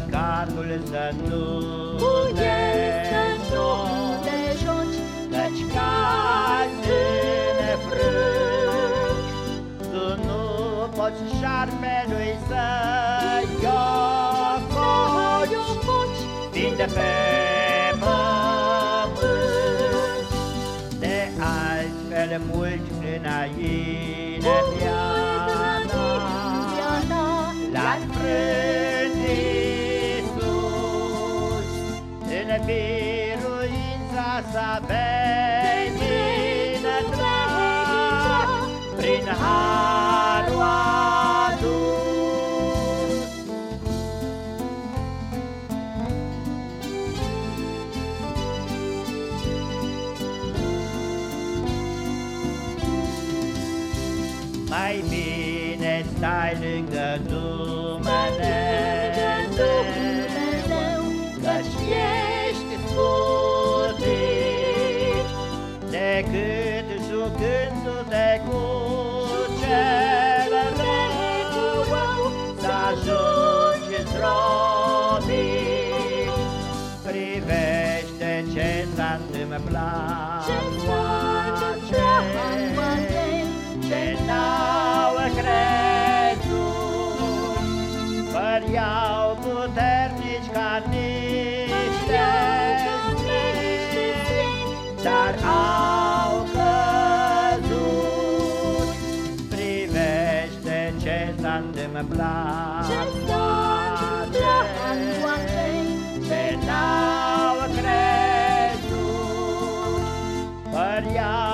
să nu Bunel să nu joci, te joci, Căci cazi în frânci, Tu nu poți șarpelui să-i eu ococi, foci, Fiind de pe pământ, De altfel mult înainte L-a frânt biruința sa vei intra Prin harul adus. Mai bine stai lângă Dumnezeu îmi place. Ce-ți place, Ce n-au crezut? Păreau puternici ca niște stele Dar au căzut. Privește ce s-a întâmplat. Ce-ți place, place Maria.